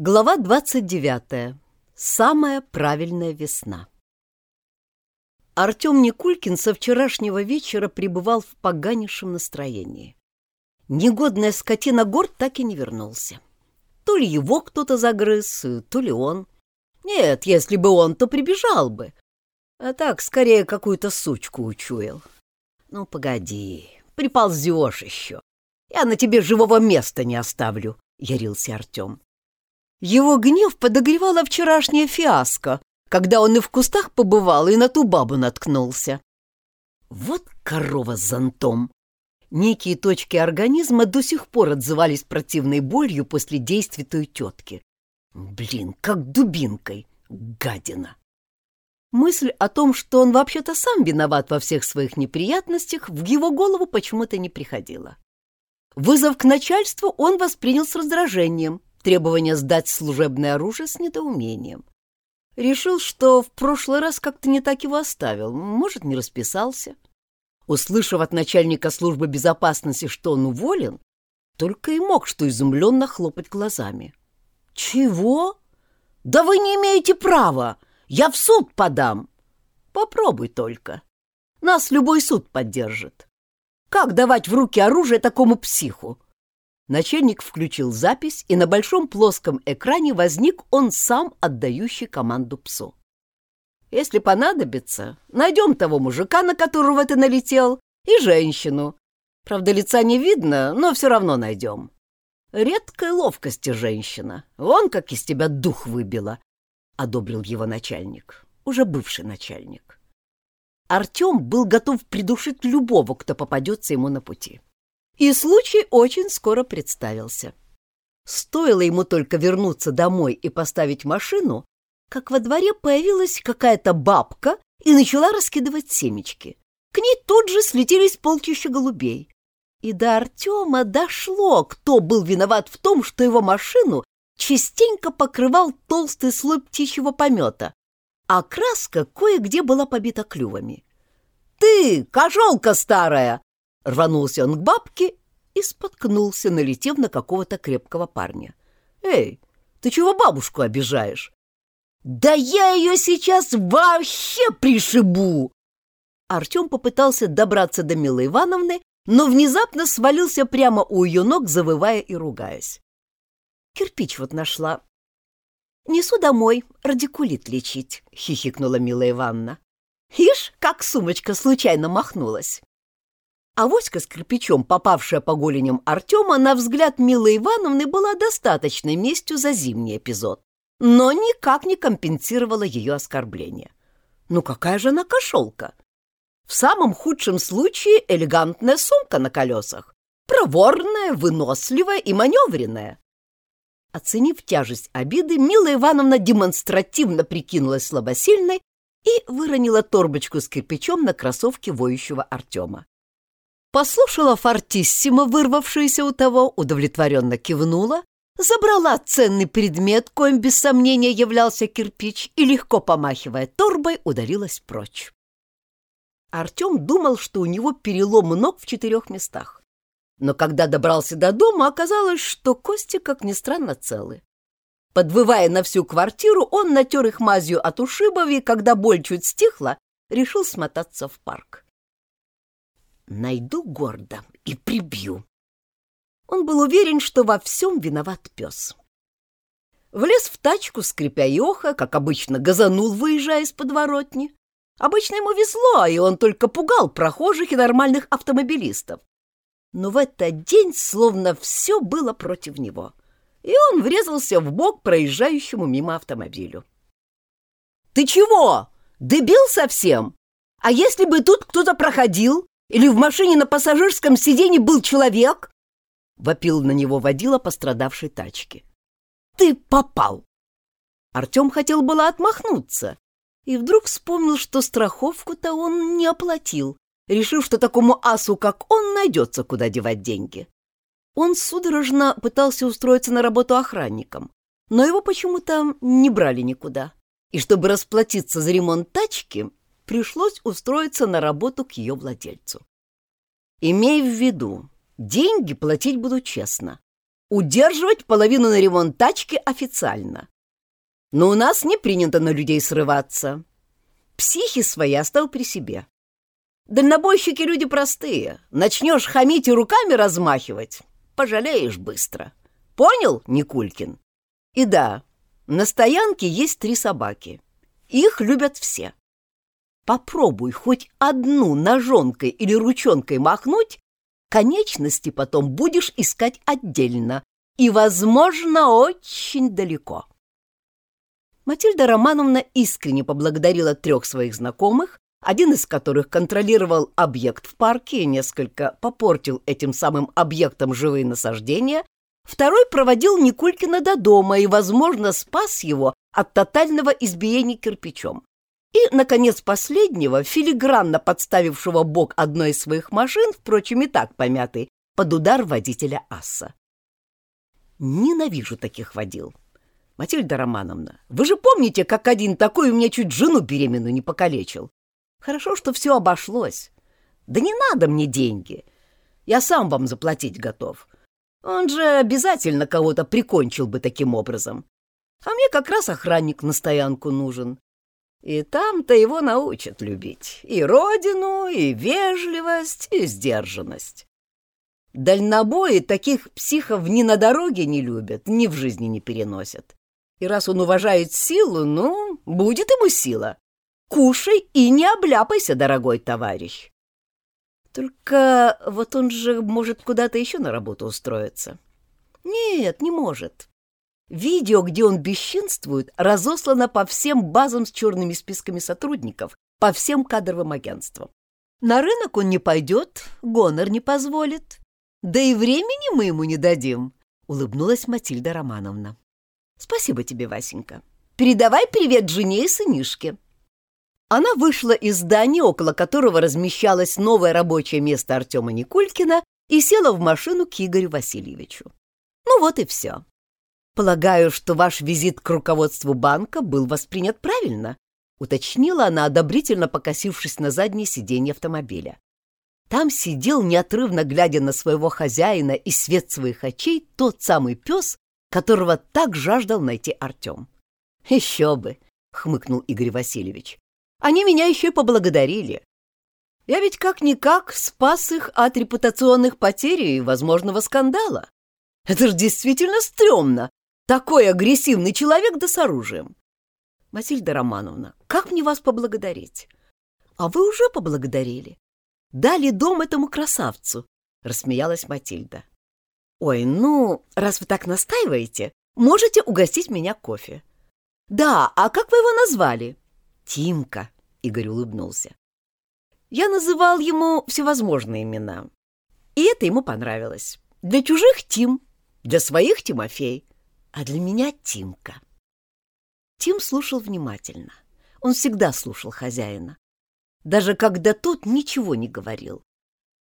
Глава 29. Самая правильная весна. Артем Никулькин со вчерашнего вечера пребывал в поганейшем настроении. Негодная скотина Горд так и не вернулся. То ли его кто-то загрыз, то ли он. Нет, если бы он, то прибежал бы. А так, скорее, какую-то сучку учуял. Ну, погоди, приползешь еще. Я на тебе живого места не оставлю, — ярился Артем. Его гнев подогревала вчерашняя фиаско, когда он и в кустах побывал, и на ту бабу наткнулся. Вот корова с зонтом! Некие точки организма до сих пор отзывались противной болью после действий той тетки. Блин, как дубинкой, гадина! Мысль о том, что он вообще-то сам виноват во всех своих неприятностях, в его голову почему-то не приходила. Вызов к начальству он воспринял с раздражением, требование сдать служебное оружие с недоумением. Решил, что в прошлый раз как-то не так его оставил, может, не расписался. Услышав от начальника службы безопасности, что он уволен, только и мог что изумленно хлопать глазами. «Чего? Да вы не имеете права! Я в суд подам!» «Попробуй только. Нас любой суд поддержит. Как давать в руки оружие такому психу? Начальник включил запись, и на большом плоском экране возник он сам, отдающий команду псу. «Если понадобится, найдем того мужика, на которого ты налетел, и женщину. Правда, лица не видно, но все равно найдем. Редкой ловкости женщина. Вон как из тебя дух выбила», — одобрил его начальник, уже бывший начальник. Артем был готов придушить любого, кто попадется ему на пути. И случай очень скоро представился. Стоило ему только вернуться домой и поставить машину, как во дворе появилась какая-то бабка и начала раскидывать семечки. К ней тут же слетелись полчища голубей. И до Артема дошло, кто был виноват в том, что его машину частенько покрывал толстый слой птичьего помета, а краска кое-где была побита клювами. «Ты, кошелка старая!» Рванулся он к бабке и споткнулся, налетев на какого-то крепкого парня. «Эй, ты чего бабушку обижаешь?» «Да я ее сейчас вообще пришибу!» Артем попытался добраться до Милы Ивановны, но внезапно свалился прямо у ее ног, завывая и ругаясь. «Кирпич вот нашла. Несу домой, радикулит лечить», — хихикнула Мила Ивановна. «Ишь, как сумочка случайно махнулась!» А Воська с кирпичом, попавшая по голеням Артема, на взгляд Милы Ивановны была достаточной местью за зимний эпизод, но никак не компенсировала ее оскорбление. Ну какая же она кошелка? В самом худшем случае элегантная сумка на колесах, проворная, выносливая и маневренная. Оценив тяжесть обиды, Мила Ивановна демонстративно прикинулась слабосильной и выронила торбочку с кирпичом на кроссовке воющего Артема. Послушала фортиссимо, вырвавшуюся у того, удовлетворенно кивнула, забрала ценный предмет, коим без сомнения являлся кирпич, и, легко помахивая торбой, ударилась прочь. Артем думал, что у него перелом ног в четырех местах. Но когда добрался до дома, оказалось, что кости, как ни странно, целы. Подвывая на всю квартиру, он натер их мазью от ушибов и, когда боль чуть стихла, решил смотаться в парк. Найду гордо и прибью. Он был уверен, что во всем виноват пес. Влез в тачку, скрипя и оха, как обычно, газанул, выезжая из подворотни. Обычно ему везло, и он только пугал прохожих и нормальных автомобилистов. Но в этот день словно все было против него, и он врезался в бок проезжающему мимо автомобилю. «Ты чего? Дебил совсем? А если бы тут кто-то проходил, или в машине на пассажирском сиденье был человек?» — вопил на него водила пострадавшей тачки. «Ты попал!» Артем хотел было отмахнуться и вдруг вспомнил, что страховку-то он не оплатил, решив, что такому асу, как он, найдется, куда девать деньги. Он судорожно пытался устроиться на работу охранником, но его почему-то не брали никуда. И чтобы расплатиться за ремонт тачки, пришлось устроиться на работу к ее владельцу. Имей в виду, деньги платить буду честно. удерживать половину на ремонт тачки официально. Но у нас не принято на людей срываться. Психи свои оставил при себе. Дальнобойщики люди простые. Начнешь хамить и руками размахивать, пожалеешь быстро. Понял, Никулькин? И да, на стоянке есть три собаки. Их любят все. Попробуй хоть одну ножонкой или ручонкой махнуть, конечности потом будешь искать отдельно и, возможно, очень далеко. Матильда Романовна искренне поблагодарила трех своих знакомых, один из которых контролировал объект в парке и несколько попортил этим самым объектом живые насаждения, второй проводил Никулькина до дома и, возможно, спас его от тотального избиения кирпичом. И, наконец, последнего, филигранно подставившего бок одной из своих машин, впрочем, и так помятый, под удар водителя Асса. Ненавижу таких водил. Матильда Романовна, вы же помните, как один такой у меня чуть жену беременную не покалечил? Хорошо, что все обошлось. Да не надо мне деньги. Я сам вам заплатить готов. Он же обязательно кого-то прикончил бы таким образом. А мне как раз охранник на стоянку нужен. И там-то его научат любить. И родину, и вежливость, и сдержанность. Дальнобои таких психов ни на дороге не любят, ни в жизни не переносят. И раз он уважает силу, ну, будет ему сила. Кушай и не обляпайся, дорогой товарищ. Только вот он же может куда-то еще на работу устроиться. Нет, не может. Видео, где он бесчинствует, разослано по всем базам с черными списками сотрудников, по всем кадровым агентствам. На рынок он не пойдет, гонор не позволит. Да и времени мы ему не дадим, — улыбнулась Матильда Романовна. Спасибо тебе, Васенька. Передавай привет жене и сынишке. Она вышла из здания, около которого размещалось новое рабочее место Артема Никулькина, и села в машину к Игорю Васильевичу. Ну вот и все. Полагаю, что ваш визит к руководству банка был воспринят правильно, уточнила она, одобрительно покосившись на заднее сиденье автомобиля. Там сидел, неотрывно глядя на своего хозяина и свет своих очей, тот самый пес, которого так жаждал найти Артем. «Еще бы!» — хмыкнул Игорь Васильевич. Они меня еще и поблагодарили. Я ведь как-никак спас их от репутационных потерь и возможного скандала. Это же действительно стрёмно. Такой агрессивный человек да с оружием. Масильда Романовна, как мне вас поблагодарить? А вы уже поблагодарили. Дали дом этому красавцу, рассмеялась Матильда. Ой, ну, раз вы так настаиваете, можете угостить меня кофе. Да, а как вы его назвали? Тимка, Игорь улыбнулся. Я называл ему всевозможные имена. И это ему понравилось. Для чужих Тим, для своих Тимофей, а для меня Тимка. Тим слушал внимательно. Он всегда слушал хозяина. Даже когда тот ничего не говорил.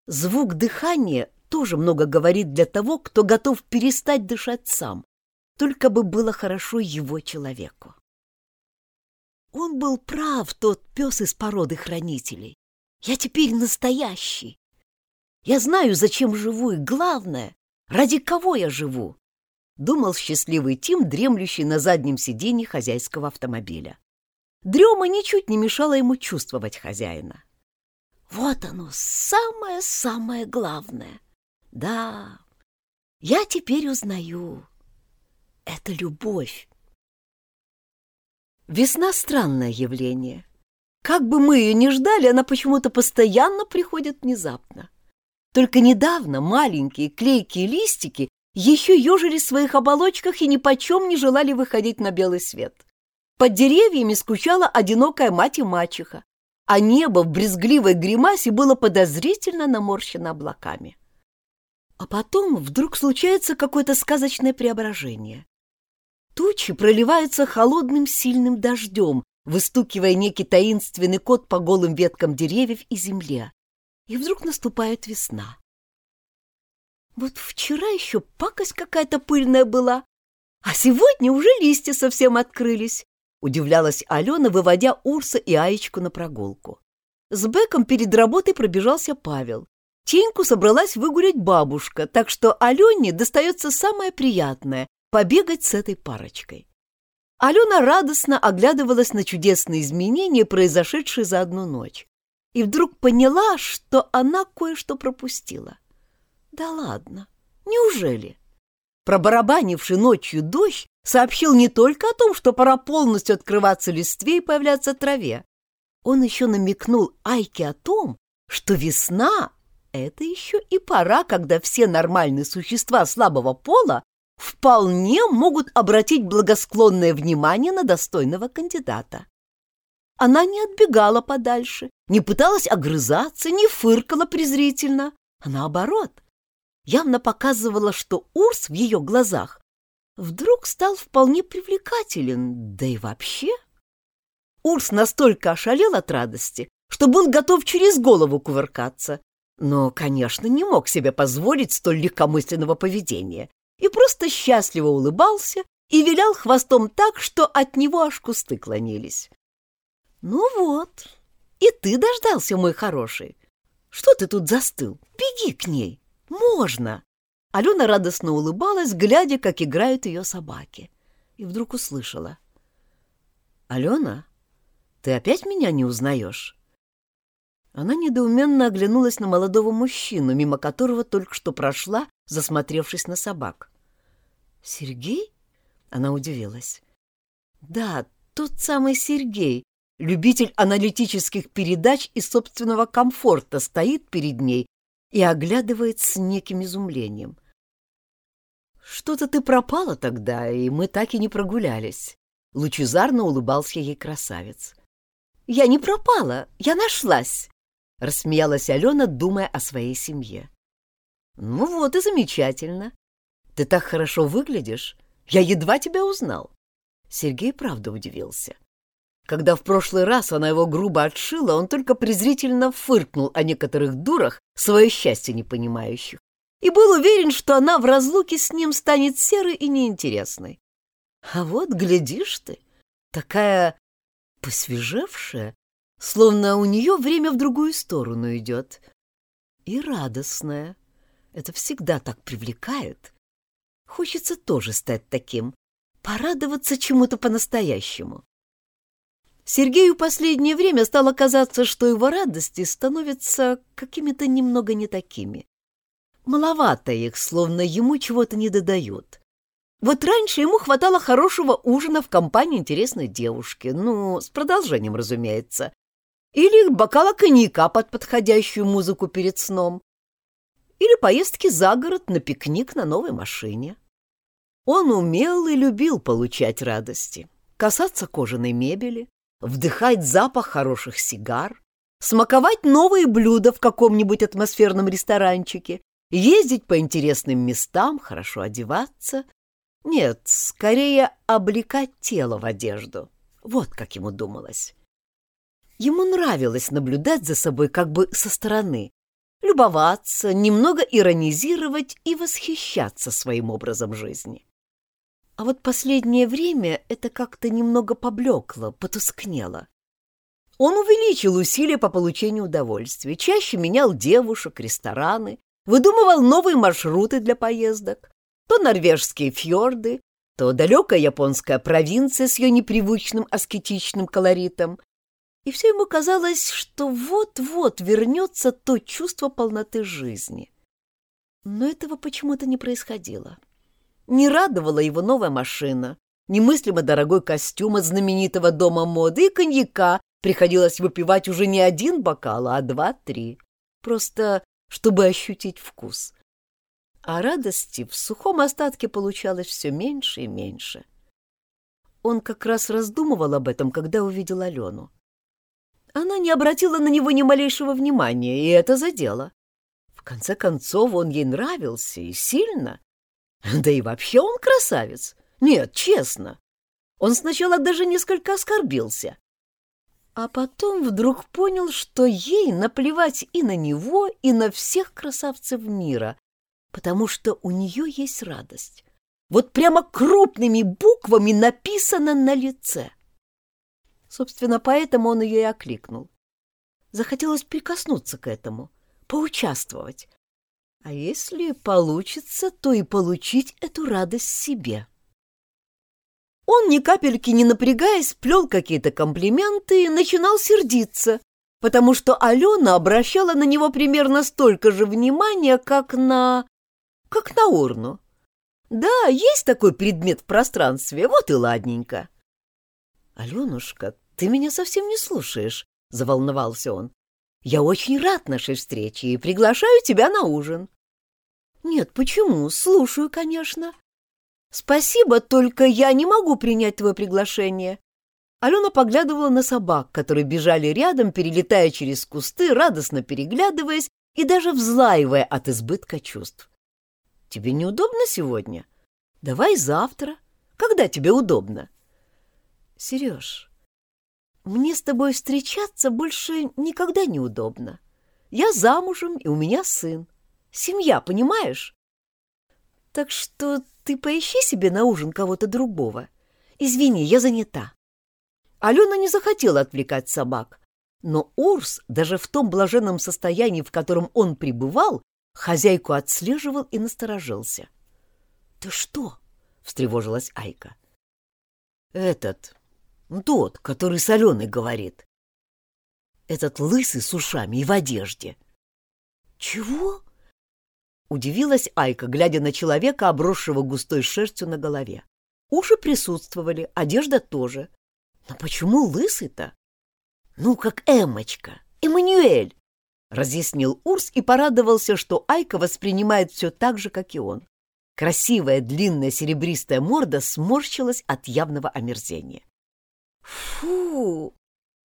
Звук дыхания тоже много говорит для того, кто готов перестать дышать сам, только бы было хорошо его человеку. Он был прав, тот пес из породы хранителей. Я теперь настоящий. Я знаю, зачем живу, и главное, ради кого я живу. Думал счастливый Тим, дремлющий на заднем сиденье хозяйского автомобиля. Дрема ничуть не мешала ему чувствовать хозяина. Вот оно, самое-самое главное. Да, я теперь узнаю. Это любовь. Весна — странное явление. Как бы мы ее ни ждали, она почему-то постоянно приходит внезапно. Только недавно маленькие клейкие листики еще ежили в своих оболочках и ни почем не желали выходить на белый свет. Под деревьями скучала одинокая мать и мачеха, а небо в брезгливой гримасе было подозрительно наморщено облаками. А потом вдруг случается какое-то сказочное преображение. Тучи проливаются холодным сильным дождем, выстукивая некий таинственный кот по голым веткам деревьев и земле. И вдруг наступает весна. Вот вчера еще пакость какая-то пыльная была, а сегодня уже листья совсем открылись, удивлялась Алена, выводя Урса и Аечку на прогулку. С Беком перед работой пробежался Павел. Теньку собралась выгулять бабушка, так что Алене достается самое приятное — побегать с этой парочкой. Алена радостно оглядывалась на чудесные изменения, произошедшие за одну ночь, и вдруг поняла, что она кое-что пропустила. Да ладно, неужели? Пробарабанивший ночью дождь сообщил не только о том, что пора полностью открываться листве и появляться траве. Он еще намекнул Айке о том, что весна — это еще и пора, когда все нормальные существа слабого пола вполне могут обратить благосклонное внимание на достойного кандидата. Она не отбегала подальше, не пыталась огрызаться, не фыркала презрительно, а наоборот, явно показывала, что Урс в ее глазах вдруг стал вполне привлекателен, да и вообще. Урс настолько ошалел от радости, что был готов через голову кувыркаться, но, конечно, не мог себе позволить столь легкомысленного поведения и просто счастливо улыбался и вилял хвостом так, что от него аж кусты клонились. «Ну вот, и ты дождался, мой хороший. Что ты тут застыл? Беги к ней. Можно!» Алена радостно улыбалась, глядя, как играют ее собаки. И вдруг услышала. «Алена, ты опять меня не узнаешь?» Она недоуменно оглянулась на молодого мужчину, мимо которого только что прошла, засмотревшись на собак. «Сергей?» — она удивилась. «Да, тот самый Сергей, любитель аналитических передач и собственного комфорта, стоит перед ней и оглядывает с неким изумлением. «Что-то ты пропала тогда, и мы так и не прогулялись», — лучезарно улыбался ей красавец. «Я не пропала, я нашлась», — рассмеялась Алена, думая о своей семье. «Ну вот и замечательно. Ты так хорошо выглядишь. Я едва тебя узнал». Сергей правда удивился. Когда в прошлый раз она его грубо отшила, он только презрительно фыркнул о некоторых дурах, свое счастье не понимающих, и был уверен, что она в разлуке с ним станет серой и неинтересной. А вот, глядишь ты, такая посвежевшая, словно у нее время в другую сторону идет. И радостная. Это всегда так привлекает. Хочется тоже стать таким, порадоваться чему-то по-настоящему. Сергею последнее время стало казаться, что его радости становятся какими-то немного не такими. Маловато их, словно ему чего-то не додают. Вот раньше ему хватало хорошего ужина в компании интересной девушки, ну, с продолжением, разумеется, или бокала коньяка под подходящую музыку перед сном, или поездки за город на пикник на новой машине. Он умел и любил получать радости, касаться кожаной мебели, вдыхать запах хороших сигар, смаковать новые блюда в каком-нибудь атмосферном ресторанчике, ездить по интересным местам, хорошо одеваться. Нет, скорее облекать тело в одежду. Вот как ему думалось. Ему нравилось наблюдать за собой как бы со стороны, любоваться, немного иронизировать и восхищаться своим образом жизни. А вот последнее время это как-то немного поблекло, потускнело. Он увеличил усилия по получению удовольствия, чаще менял девушек, рестораны, выдумывал новые маршруты для поездок, то норвежские фьорды, то далекая японская провинция с ее непривычным аскетичным колоритом, и все ему казалось, что вот-вот вернется то чувство полноты жизни. Но этого почему-то не происходило. Не радовала его новая машина, немыслимо дорогой костюм от знаменитого дома моды и коньяка приходилось выпивать уже не один бокал, а два-три, просто чтобы ощутить вкус. А радости в сухом остатке получалось все меньше и меньше. Он как раз раздумывал об этом, когда увидел Алену. Она не обратила на него ни малейшего внимания, и это задело. В конце концов, он ей нравился, и сильно. Да и вообще он красавец. Нет, честно. Он сначала даже несколько оскорбился. А потом вдруг понял, что ей наплевать и на него, и на всех красавцев мира, потому что у нее есть радость. Вот прямо крупными буквами написано на лице. Собственно, поэтому он ее и окликнул. Захотелось прикоснуться к этому, поучаствовать. А если получится, то и получить эту радость себе. Он, ни капельки не напрягаясь, плел какие-то комплименты и начинал сердиться, потому что Алена обращала на него примерно столько же внимания, как на... как на урну. Да, есть такой предмет в пространстве, вот и ладненько. Аленушка, ты меня совсем не слушаешь, — заволновался он. Я очень рад нашей встрече и приглашаю тебя на ужин. Нет, почему? Слушаю, конечно. Спасибо, только я не могу принять твое приглашение. Алена поглядывала на собак, которые бежали рядом, перелетая через кусты, радостно переглядываясь и даже взлаивая от избытка чувств. «Тебе неудобно сегодня? Давай завтра. Когда тебе удобно?» «Сереж, мне с тобой встречаться больше никогда не удобно. Я замужем, и у меня сын. Семья, понимаешь? Так что ты поищи себе на ужин кого-то другого. Извини, я занята. Алена не захотела отвлекать собак, но Урс, даже в том блаженном состоянии, в котором он пребывал, хозяйку отслеживал и насторожился. — Ты что? — встревожилась Айка. — Этот, тот, который с Аленой говорит. Этот лысый с ушами и в одежде. — Чего? — удивилась Айка, глядя на человека, обросшего густой шерстью на голове. Уши присутствовали, одежда тоже. Но почему лысый-то? Ну, как Эммочка, Эммануэль, разъяснил Урс и порадовался, что Айка воспринимает все так же, как и он. Красивая длинная серебристая морда сморщилась от явного омерзения. Фу!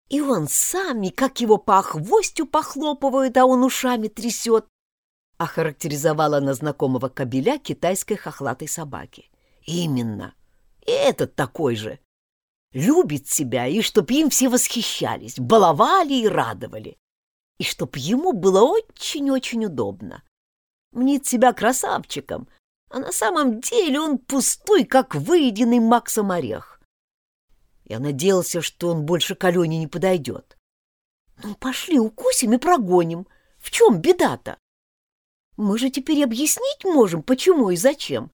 И он сам, и как его по хвостю похлопывают, а он ушами трясет, охарактеризовала она знакомого кобеля китайской хохлатой собаки. Именно. И этот такой же любит себя, и чтоб им все восхищались, баловали и радовали, и чтоб ему было очень-очень удобно. Мнит себя красавчиком, а на самом деле он пустой, как выеденный Максом орех. Я надеялся, что он больше к Алене не подойдет. Ну, пошли, укусим и прогоним. В чем беда-то? Мы же теперь объяснить можем, почему и зачем.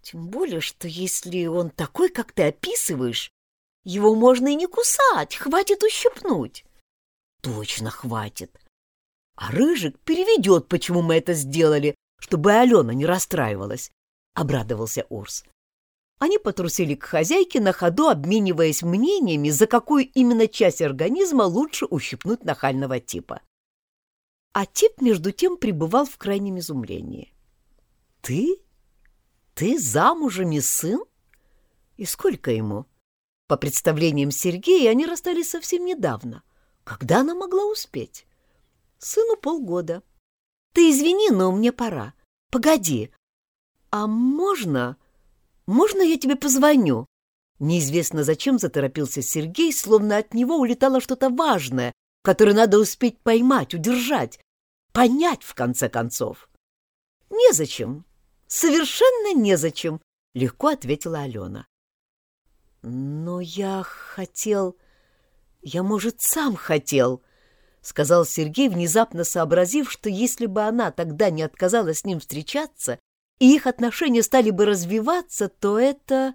Тем более, что если он такой, как ты описываешь, его можно и не кусать, хватит ущипнуть. Точно хватит. А Рыжик переведет, почему мы это сделали, чтобы Алена не расстраивалась, — обрадовался Урс. Они потрусили к хозяйке на ходу, обмениваясь мнениями, за какую именно часть организма лучше ущипнуть нахального типа. А тип, между тем, пребывал в крайнем изумлении. «Ты? Ты замужем и сын? И сколько ему?» По представлениям Сергея, они расстались совсем недавно. Когда она могла успеть? Сыну полгода. Ты извини, но мне пора. Погоди. А можно... Можно я тебе позвоню? Неизвестно зачем заторопился Сергей, словно от него улетало что-то важное, которое надо успеть поймать, удержать, понять, в конце концов. Незачем. Совершенно незачем, легко ответила Алена. «Но я хотел... Я, может, сам хотел...» — сказал Сергей, внезапно сообразив, что если бы она тогда не отказалась с ним встречаться, и их отношения стали бы развиваться, то это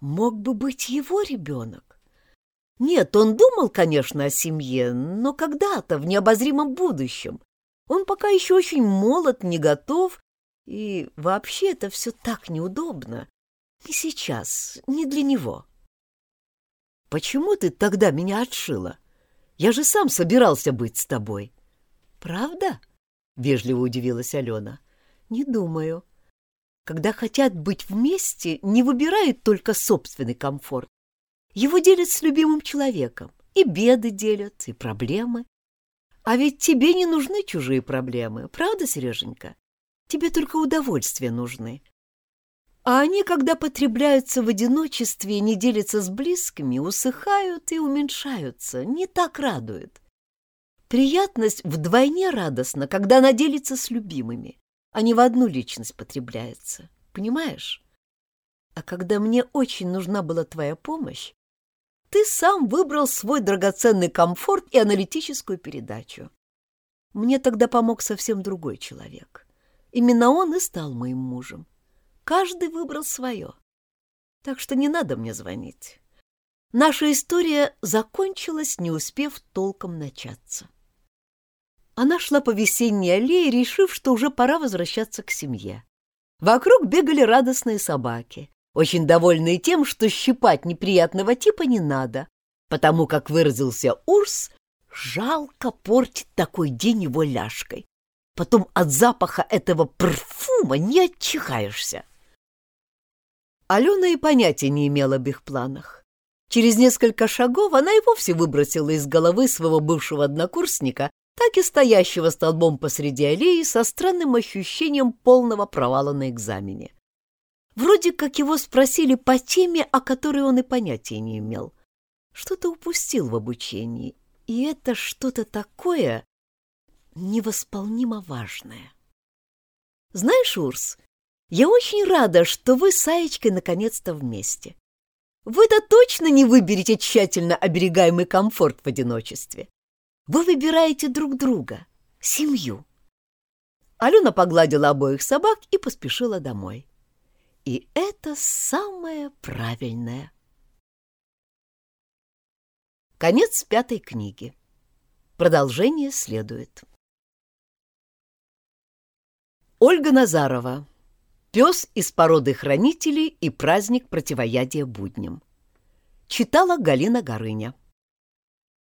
мог бы быть его ребенок. Нет, он думал, конечно, о семье, но когда-то, в необозримом будущем. Он пока еще очень молод, не готов, и вообще это все так неудобно. Не сейчас, не для него. Почему ты тогда меня отшила? Я же сам собирался быть с тобой. Правда? Вежливо удивилась Алена. Не думаю. Когда хотят быть вместе, не выбирают только собственный комфорт. Его делят с любимым человеком. И беды делят, и проблемы. А ведь тебе не нужны чужие проблемы, правда, Сереженька? Тебе только удовольствия нужны. А они, когда потребляются в одиночестве и не делятся с близкими, усыхают и уменьшаются, не так радуют. Приятность вдвойне радостна, когда она делится с любимыми, не в одну личность потребляется. Понимаешь? А когда мне очень нужна была твоя помощь, ты сам выбрал свой драгоценный комфорт и аналитическую передачу. Мне тогда помог совсем другой человек. Именно он и стал моим мужем. Каждый выбрал свое. Так что не надо мне звонить. Наша история закончилась, не успев толком начаться. Она шла по весенней аллее, решив, что уже пора возвращаться к семье. Вокруг бегали радостные собаки, очень довольные тем, что щипать неприятного типа не надо, потому, как выразился Урс, жалко портить такой день его ляжкой. Потом от запаха этого парфума не отчихаешься. Алена и понятия не имела об их планах. Через несколько шагов она и вовсе выбросила из головы своего бывшего однокурсника, так и стоящего столбом посреди аллеи со странным ощущением полного провала на экзамене. Вроде как его спросили по теме, о которой он и понятия не имел. Что-то упустил в обучении, и это что-то такое невосполнимо важное. Знаешь, Урс, я очень рада, что вы с Аечкой наконец-то вместе. Вы-то точно не выберете тщательно оберегаемый комфорт в одиночестве. Вы выбираете друг друга, семью. Алена погладила обоих собак и поспешила домой. И это самое правильное. Конец пятой книги. Продолжение следует. Ольга Назарова. Пес из породы хранителей и праздник противоядия будням. Читала Галина Горыня.